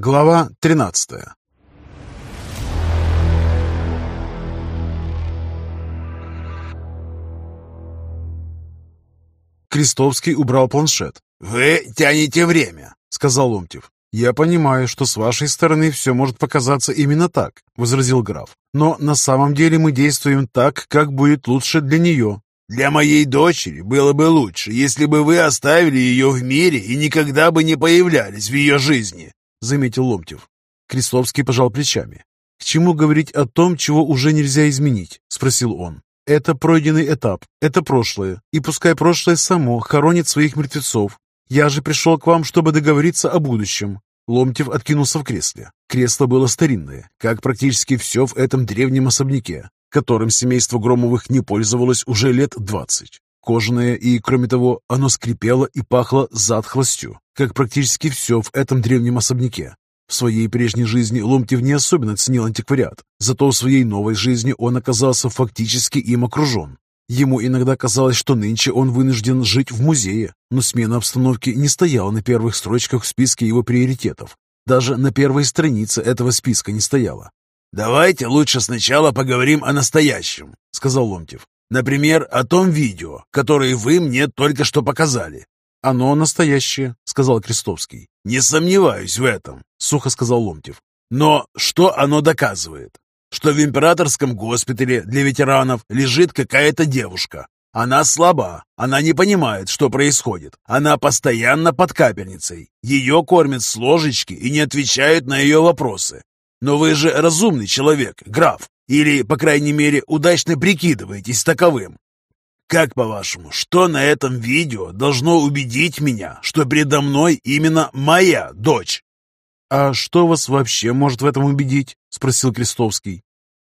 Глава 13 Крестовский убрал планшет. «Вы тянете время», — сказал Ломтев. «Я понимаю, что с вашей стороны все может показаться именно так», — возразил граф. «Но на самом деле мы действуем так, как будет лучше для нее». «Для моей дочери было бы лучше, если бы вы оставили ее в мире и никогда бы не появлялись в ее жизни», — заметил Ломтев. Крестовский пожал плечами. «К чему говорить о том, чего уже нельзя изменить?» — спросил он. «Это пройденный этап, это прошлое, и пускай прошлое само хоронит своих мертвецов. Я же пришел к вам, чтобы договориться о будущем». Ломтев откинулся в кресле. Кресло было старинное, как практически все в этом древнем особняке, которым семейство Громовых не пользовалось уже лет двадцать. Кожаное, и, кроме того, оно скрипело и пахло затхлостью, как практически все в этом древнем особняке. В своей прежней жизни Ломтев не особенно ценил антиквариат, зато в своей новой жизни он оказался фактически им окружен. Ему иногда казалось, что нынче он вынужден жить в музее, но смена обстановки не стояла на первых строчках в списке его приоритетов. Даже на первой странице этого списка не стояла. «Давайте лучше сначала поговорим о настоящем», — сказал Ломтев. «Например, о том видео, которое вы мне только что показали». «Оно настоящее», — сказал Крестовский. «Не сомневаюсь в этом», — сухо сказал Ломтев. «Но что оно доказывает? Что в императорском госпитале для ветеранов лежит какая-то девушка. Она слаба, она не понимает, что происходит. Она постоянно под капельницей. Ее кормят с ложечки и не отвечают на ее вопросы. Но вы же разумный человек, граф, или, по крайней мере, удачно прикидываетесь таковым. Как по-вашему, что на этом видео должно убедить меня, что передо мной именно моя дочь? «А что вас вообще может в этом убедить?» — спросил Крестовский.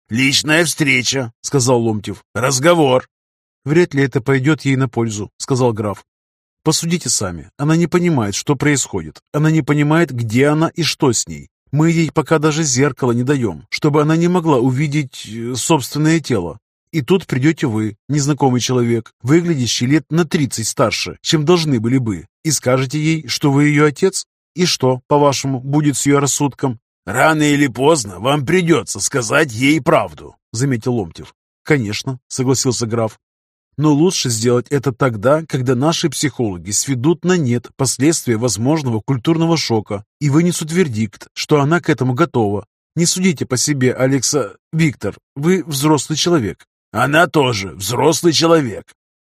«Личная встреча», — сказал Ломтев. «Разговор». «Вряд ли это пойдет ей на пользу», — сказал граф. «Посудите сами. Она не понимает, что происходит. Она не понимает, где она и что с ней. Мы ей пока даже зеркало не даем, чтобы она не могла увидеть э, собственное тело. И тут придете вы, незнакомый человек, выглядящий лет на тридцать старше, чем должны были бы, и скажете ей, что вы ее отец? И что, по-вашему, будет с ее рассудком? «Рано или поздно вам придется сказать ей правду», — заметил Ломтев. «Конечно», — согласился граф. «Но лучше сделать это тогда, когда наши психологи сведут на нет последствия возможного культурного шока и вынесут вердикт, что она к этому готова. Не судите по себе, Алекса... Виктор, вы взрослый человек». «Она тоже взрослый человек».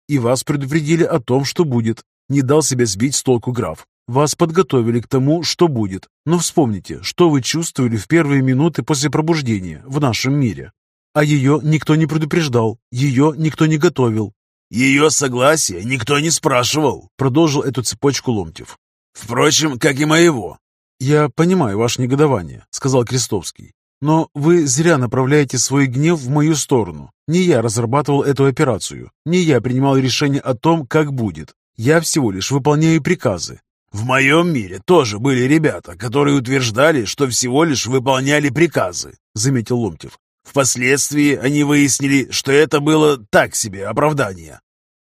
«И вас предупредили о том, что будет», — не дал себя сбить с толку граф. Вас подготовили к тому, что будет. Но вспомните, что вы чувствовали в первые минуты после пробуждения в нашем мире. А ее никто не предупреждал, ее никто не готовил. «Ее согласия никто не спрашивал», — продолжил эту цепочку Ломтев. «Впрочем, как и моего». «Я понимаю ваше негодование», — сказал Крестовский. «Но вы зря направляете свой гнев в мою сторону. Не я разрабатывал эту операцию, не я принимал решение о том, как будет. Я всего лишь выполняю приказы, в моем мире тоже были ребята, которые утверждали, что всего лишь выполняли приказы, заметил Ломтев. Впоследствии они выяснили, что это было так себе оправдание.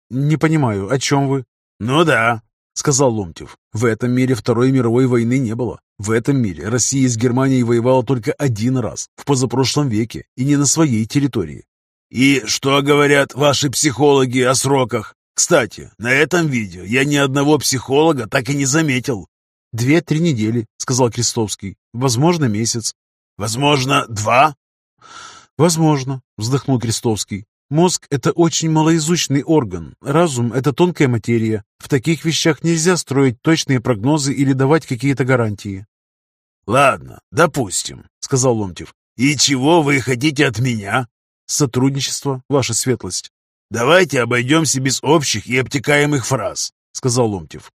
Не понимаю, о чем вы? Ну да, сказал Ломтев. В этом мире Второй мировой войны не было. В этом мире Россия с Германией воевала только один раз, в позапрошлом веке, и не на своей территории. «И что говорят ваши психологи о сроках?» Кстати, на этом видео я ни одного психолога так и не заметил. «Две-три недели», — сказал Крестовский. «Возможно, месяц». «Возможно, два?» «Возможно», — вздохнул Крестовский. «Мозг — это очень малоизученный орган. Разум — это тонкая материя. В таких вещах нельзя строить точные прогнозы или давать какие-то гарантии». «Ладно, допустим», — сказал Ломтев. «И чего вы хотите от меня?» «Сотрудничество, ваша светлость». «Давайте обойдемся без общих и обтекаемых фраз», — сказал Ломтев.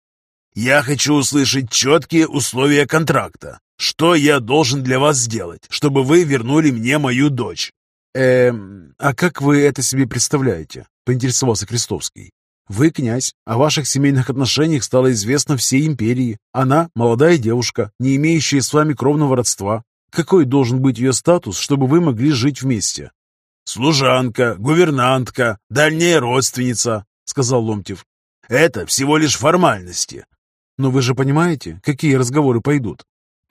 «Я хочу услышать четкие условия контракта. Что я должен для вас сделать, чтобы вы вернули мне мою дочь?» «Эм, а как вы это себе представляете?» — поинтересовался Крестовский. «Вы князь, о ваших семейных отношениях стало известно всей империи. Она — молодая девушка, не имеющая с вами кровного родства. Какой должен быть ее статус, чтобы вы могли жить вместе? «Служанка, гувернантка, дальняя родственница», — сказал Ломтев. «Это всего лишь формальности». «Но вы же понимаете, какие разговоры пойдут?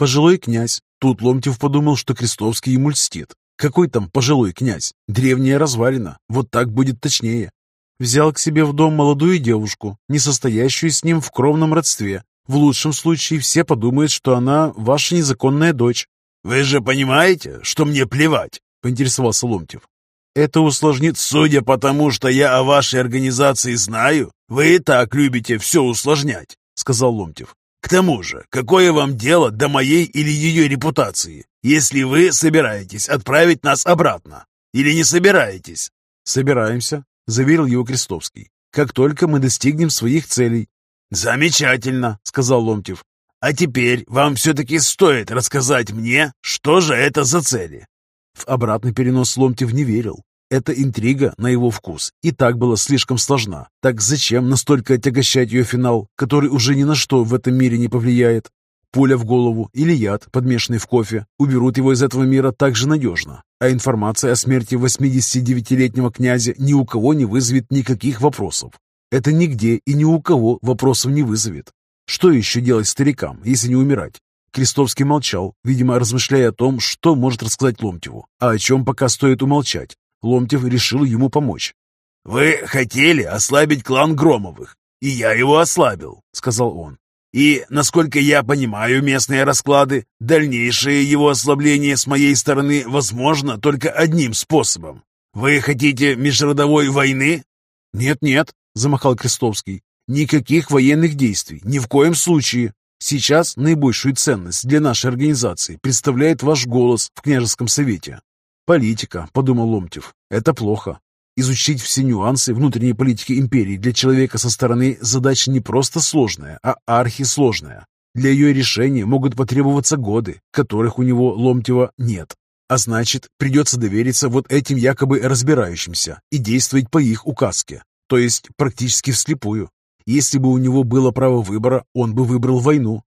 Пожилой князь. Тут Ломтев подумал, что Крестовский ему льстит. Какой там пожилой князь? Древняя развалина. Вот так будет точнее. Взял к себе в дом молодую девушку, не состоящую с ним в кровном родстве. В лучшем случае все подумают, что она ваша незаконная дочь. «Вы же понимаете, что мне плевать?» — поинтересовался Ломтев. «Это усложнит, судя по тому, что я о вашей организации знаю, вы и так любите все усложнять», — сказал Ломтев. «К тому же, какое вам дело до моей или ее репутации, если вы собираетесь отправить нас обратно? Или не собираетесь?» «Собираемся», — заверил его Крестовский. «Как только мы достигнем своих целей». «Замечательно», — сказал Ломтев. «А теперь вам все-таки стоит рассказать мне, что же это за цели». В обратный перенос Ломтев не верил. Эта интрига, на его вкус, и так была слишком сложна. Так зачем настолько отягощать ее финал, который уже ни на что в этом мире не повлияет? Пуля в голову или яд, подмешанный в кофе, уберут его из этого мира так же надежно. А информация о смерти 89-летнего князя ни у кого не вызовет никаких вопросов. Это нигде и ни у кого вопросов не вызовет. Что еще делать старикам, если не умирать? Крестовский молчал, видимо, размышляя о том, что может рассказать Ломтеву, а о чем пока стоит умолчать. Ломтев решил ему помочь. «Вы хотели ослабить клан Громовых, и я его ослабил», — сказал он. И, насколько я понимаю местные расклады, дальнейшее его ослабление с моей стороны возможно только одним способом. Вы хотите межродовой войны? Нет-нет, замахал Крестовский. Никаких военных действий, ни в коем случае. Сейчас наибольшую ценность для нашей организации представляет ваш голос в княжеском совете. Политика, подумал Ломтев, это плохо. Изучить все нюансы внутренней политики империи для человека со стороны задача не просто сложная, а архисложная. Для ее решения могут потребоваться годы, которых у него Ломтева нет. А значит, придется довериться вот этим якобы разбирающимся и действовать по их указке, то есть практически вслепую. Если бы у него было право выбора, он бы выбрал войну.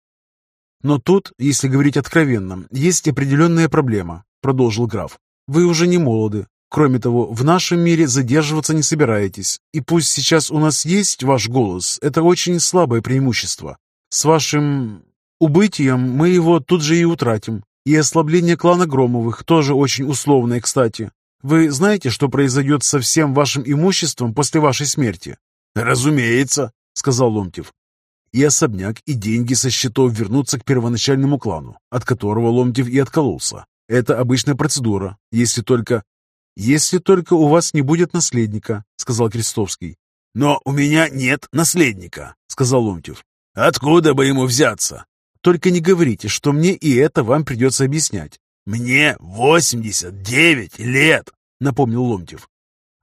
Но тут, если говорить откровенно, есть определенная проблема, продолжил граф. Вы уже не молоды, Кроме того, в нашем мире задерживаться не собираетесь. И пусть сейчас у нас есть ваш голос, это очень слабое преимущество. С вашим убытием мы его тут же и утратим. И ослабление клана Громовых тоже очень условное, кстати. Вы знаете, что произойдет со всем вашим имуществом после вашей смерти? «Разумеется», — сказал Ломтев. И особняк, и деньги со счетов вернутся к первоначальному клану, от которого Ломтев и откололся. Это обычная процедура, если только «Если только у вас не будет наследника», — сказал Крестовский. «Но у меня нет наследника», — сказал Ломтев. «Откуда бы ему взяться?» «Только не говорите, что мне и это вам придется объяснять». «Мне восемьдесят девять лет», — напомнил Ломтев.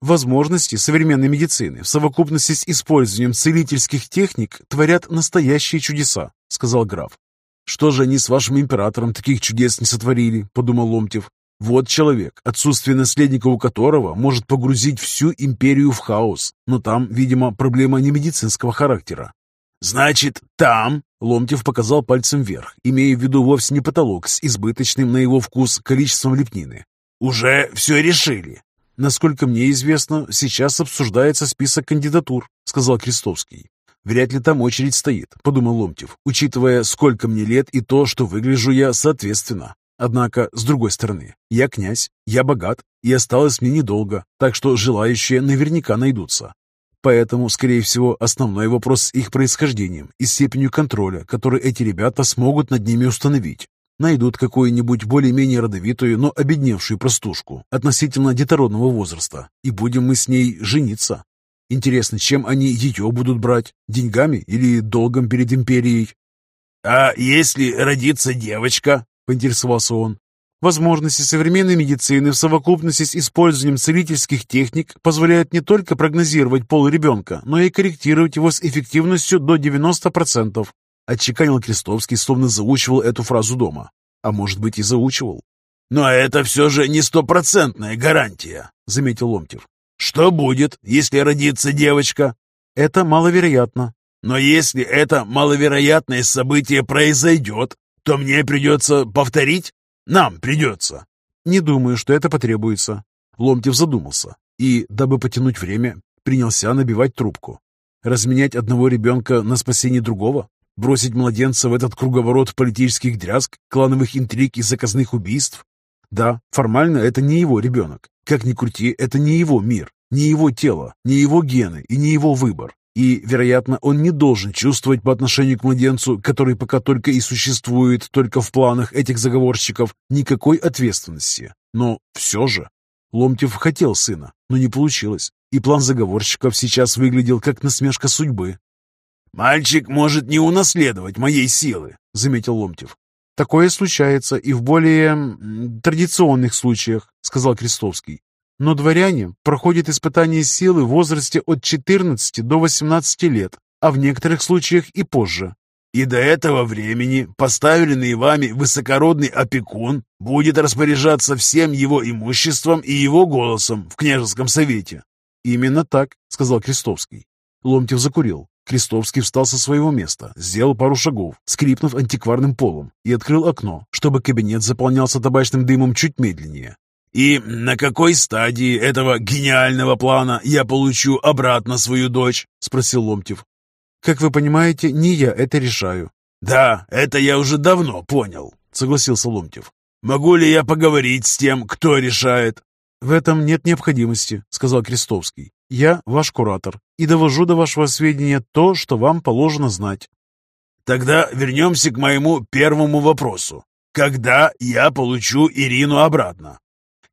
Возможности современной медицины в совокупности с использованием целительских техник творят настоящие чудеса, сказал граф. Что же они с вашим императором таких чудес не сотворили, подумал Ломтев. Вот человек, отсутствие наследника у которого может погрузить всю империю в хаос. Но там, видимо, проблема не медицинского характера. «Значит, там...» — Ломтев показал пальцем вверх, имея в виду вовсе не потолок с избыточным на его вкус количеством лепнины. «Уже все решили». «Насколько мне известно, сейчас обсуждается список кандидатур», — сказал Крестовский. «Вряд ли там очередь стоит», — подумал Ломтев, учитывая, сколько мне лет и то, что выгляжу я соответственно. Однако, с другой стороны, я князь, я богат, и осталось мне недолго, так что желающие наверняка найдутся. Поэтому, скорее всего, основной вопрос с их происхождением и степенью контроля, который эти ребята смогут над ними установить. Найдут какую-нибудь более-менее родовитую, но обедневшую простушку относительно детородного возраста, и будем мы с ней жениться. Интересно, чем они ее будут брать? Деньгами или долгом перед империей? «А если родится девочка?» — поинтересовался он. Возможности современной медицины в совокупности с использованием целительских техник позволяют не только прогнозировать пол ребенка, но и корректировать его с эффективностью до 90%. Отчеканил Крестовский, словно заучивал эту фразу дома. А может быть и заучивал. «Но это все же не стопроцентная гарантия», — заметил Ломтев. «Что будет, если родится девочка?» «Это маловероятно». «Но если это маловероятное событие произойдет, то мне придется повторить? Нам придется. Не думаю, что это потребуется. Ломтев задумался и, дабы потянуть время, принялся набивать трубку. Разменять одного ребенка на спасение другого? Бросить младенца в этот круговорот политических дрязг, клановых интриг и заказных убийств? Да, формально это не его ребенок. Как ни крути, это не его мир, не его тело, не его гены и не его выбор. И, вероятно, он не должен чувствовать по отношению к младенцу, который пока только и существует только в планах этих заговорщиков, никакой ответственности. Но все же Ломтев хотел сына, но не получилось, и план заговорщиков сейчас выглядел как насмешка судьбы. «Мальчик может не унаследовать моей силы», — заметил Ломтев. «Такое случается и в более традиционных случаях», — сказал Крестовский. Но дворяне проходят испытание силы в возрасте от 14 до 18 лет, а в некоторых случаях и позже. И до этого времени поставленный вами высокородный опекун будет распоряжаться всем его имуществом и его голосом в княжеском совете. «Именно так», — сказал Крестовский. Ломтев закурил. Крестовский встал со своего места, сделал пару шагов, скрипнув антикварным полом, и открыл окно, чтобы кабинет заполнялся табачным дымом чуть медленнее. «И на какой стадии этого гениального плана я получу обратно свою дочь?» — спросил Ломтев. «Как вы понимаете, не я это решаю». «Да, это я уже давно понял», — согласился Ломтев. «Могу ли я поговорить с тем, кто решает?» «В этом нет необходимости», — сказал Крестовский. «Я ваш куратор и довожу до вашего сведения то, что вам положено знать». «Тогда вернемся к моему первому вопросу. Когда я получу Ирину обратно?»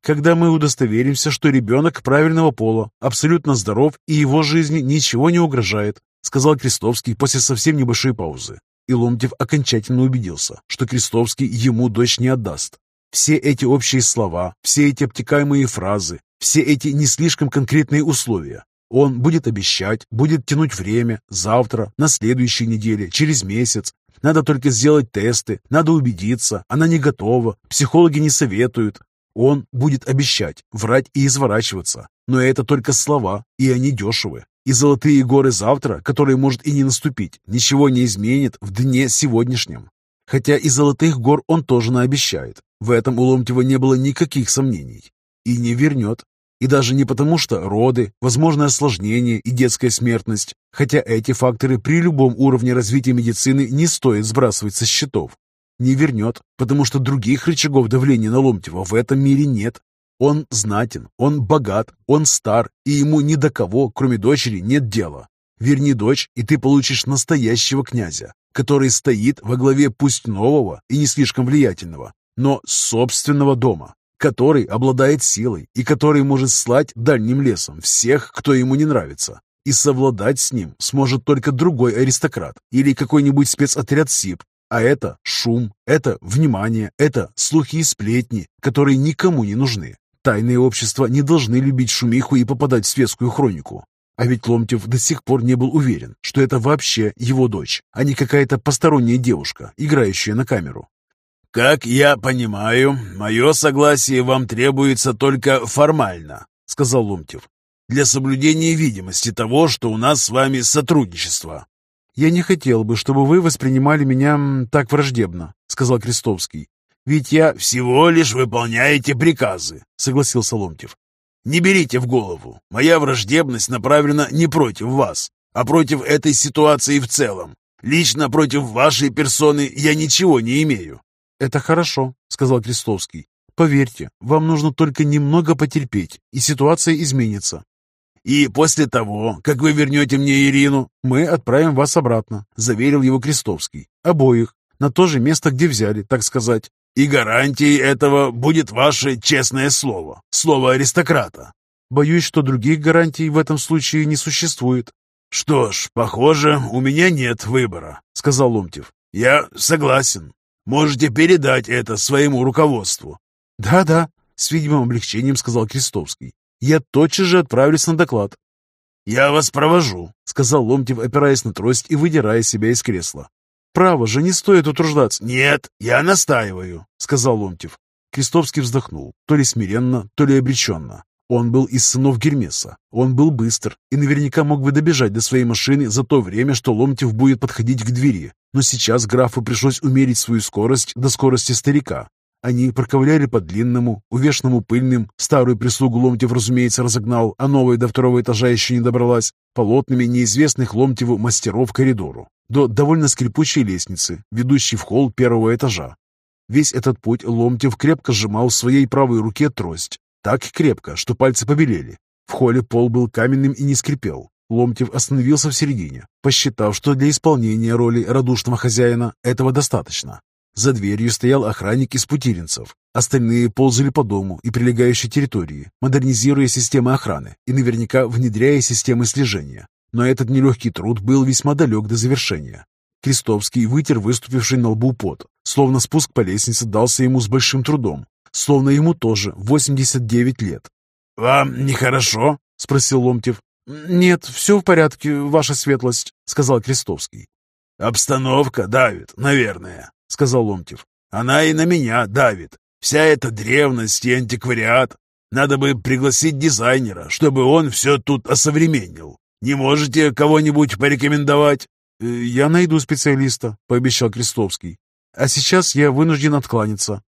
когда мы удостоверимся, что ребенок правильного пола, абсолютно здоров и его жизни ничего не угрожает», сказал Крестовский после совсем небольшой паузы. И Ломтев окончательно убедился, что Крестовский ему дочь не отдаст. Все эти общие слова, все эти обтекаемые фразы, все эти не слишком конкретные условия. Он будет обещать, будет тянуть время, завтра, на следующей неделе, через месяц. Надо только сделать тесты, надо убедиться, она не готова, психологи не советуют, он будет обещать, врать и изворачиваться, но это только слова, и они дешевы. И золотые горы завтра, которые может и не наступить, ничего не изменит в дне сегодняшнем. Хотя и золотых гор он тоже наобещает. В этом у Ломтева не было никаких сомнений. И не вернет. И даже не потому, что роды, возможное осложнение и детская смертность, хотя эти факторы при любом уровне развития медицины не стоит сбрасывать со счетов не вернет, потому что других рычагов давления на Ломтева в этом мире нет. Он знатен, он богат, он стар, и ему ни до кого, кроме дочери, нет дела. Верни дочь, и ты получишь настоящего князя, который стоит во главе пусть нового и не слишком влиятельного, но собственного дома, который обладает силой и который может слать дальним лесом всех, кто ему не нравится. И совладать с ним сможет только другой аристократ или какой-нибудь спецотряд СИП, а это шум, это внимание, это слухи и сплетни, которые никому не нужны. Тайные общества не должны любить шумиху и попадать в светскую хронику. А ведь Ломтев до сих пор не был уверен, что это вообще его дочь, а не какая-то посторонняя девушка, играющая на камеру. «Как я понимаю, мое согласие вам требуется только формально», — сказал Ломтев, «для соблюдения видимости того, что у нас с вами сотрудничество. «Я не хотел бы, чтобы вы воспринимали меня так враждебно», — сказал Крестовский. «Ведь я всего лишь выполняете приказы», — согласился Ломтев. «Не берите в голову. Моя враждебность направлена не против вас, а против этой ситуации в целом. Лично против вашей персоны я ничего не имею». «Это хорошо», — сказал Крестовский. «Поверьте, вам нужно только немного потерпеть, и ситуация изменится. «И после того, как вы вернете мне Ирину, мы отправим вас обратно», — заверил его Крестовский. «Обоих. На то же место, где взяли, так сказать». «И гарантией этого будет ваше честное слово, слово аристократа». «Боюсь, что других гарантий в этом случае не существует». «Что ж, похоже, у меня нет выбора», — сказал Ломтев. «Я согласен. Можете передать это своему руководству». «Да-да», — с видимым облегчением сказал Крестовский я тотчас же отправлюсь на доклад. «Я вас провожу», — сказал Ломтев, опираясь на трость и выдирая себя из кресла. «Право же, не стоит утруждаться». «Нет, я настаиваю», — сказал Ломтев. Крестовский вздохнул, то ли смиренно, то ли обреченно. Он был из сынов Гермеса, он был быстр и наверняка мог бы добежать до своей машины за то время, что Ломтев будет подходить к двери. Но сейчас графу пришлось умерить свою скорость до скорости старика, они проковыляли по длинному, увешанному пыльным, старую прислугу Ломтев, разумеется, разогнал, а новая до второго этажа еще не добралась, полотнами неизвестных Ломтеву мастеров коридору. до довольно скрипучей лестницы, ведущей в холл первого этажа. Весь этот путь Ломтев крепко сжимал в своей правой руке трость, так крепко, что пальцы побелели. В холле пол был каменным и не скрипел. Ломтев остановился в середине, посчитав, что для исполнения роли радушного хозяина этого достаточно. За дверью стоял охранник из путиринцев. Остальные ползали по дому и прилегающей территории, модернизируя системы охраны и наверняка внедряя системы слежения. Но этот нелегкий труд был весьма далек до завершения. Крестовский вытер выступивший на лбу пот, словно спуск по лестнице дался ему с большим трудом, словно ему тоже 89 лет. «Вам нехорошо?» — спросил Ломтев. «Нет, все в порядке, ваша светлость», — сказал Крестовский. «Обстановка давит, наверное», — сказал Ломтев. «Она и на меня давит. Вся эта древность и антиквариат. Надо бы пригласить дизайнера, чтобы он все тут осовременил. Не можете кого-нибудь порекомендовать?» «Э, «Я найду специалиста», — пообещал Крестовский. «А сейчас я вынужден откланяться».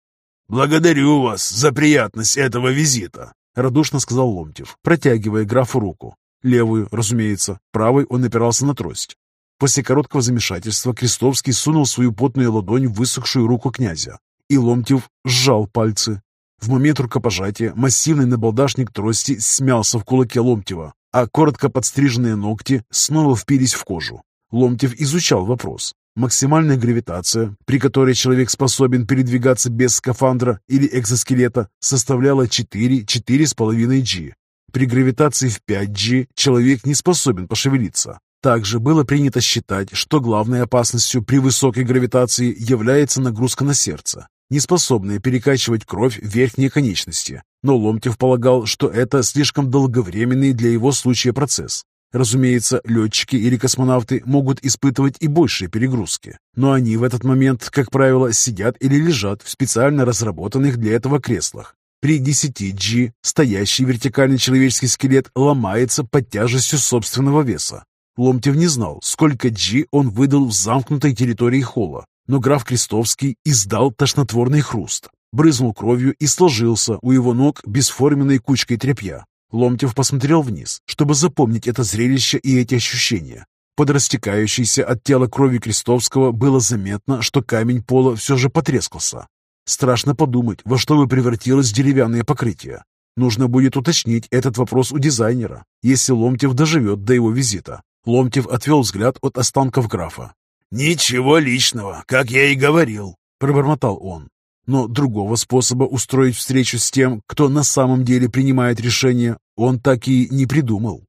«Благодарю вас за приятность этого визита», — радушно сказал Ломтев, протягивая графу руку. Левую, разумеется, правой он опирался на трость. После короткого замешательства Крестовский сунул свою потную ладонь в высохшую руку князя, и Ломтев сжал пальцы. В момент рукопожатия массивный набалдашник трости смялся в кулаке Ломтева, а коротко подстриженные ногти снова впились в кожу. Ломтев изучал вопрос. Максимальная гравитация, при которой человек способен передвигаться без скафандра или экзоскелета, составляла 4-4,5 G. При гравитации в 5G человек не способен пошевелиться. Также было принято считать, что главной опасностью при высокой гравитации является нагрузка на сердце, не способная перекачивать кровь в верхние конечности. Но Ломтев полагал, что это слишком долговременный для его случая процесс. Разумеется, летчики или космонавты могут испытывать и большие перегрузки, но они в этот момент, как правило, сидят или лежат в специально разработанных для этого креслах. При 10G стоящий вертикальный человеческий скелет ломается под тяжестью собственного веса, Ломтев не знал, сколько G он выдал в замкнутой территории холла, но граф Крестовский издал тошнотворный хруст, брызнул кровью и сложился у его ног бесформенной кучкой тряпья. Ломтев посмотрел вниз, чтобы запомнить это зрелище и эти ощущения. Под растекающейся от тела крови Крестовского было заметно, что камень пола все же потрескался. Страшно подумать, во что бы превратилось деревянное покрытие. Нужно будет уточнить этот вопрос у дизайнера, если Ломтев доживет до его визита. Ломтев отвел взгляд от останков графа. «Ничего личного, как я и говорил», — пробормотал он. Но другого способа устроить встречу с тем, кто на самом деле принимает решение, он так и не придумал.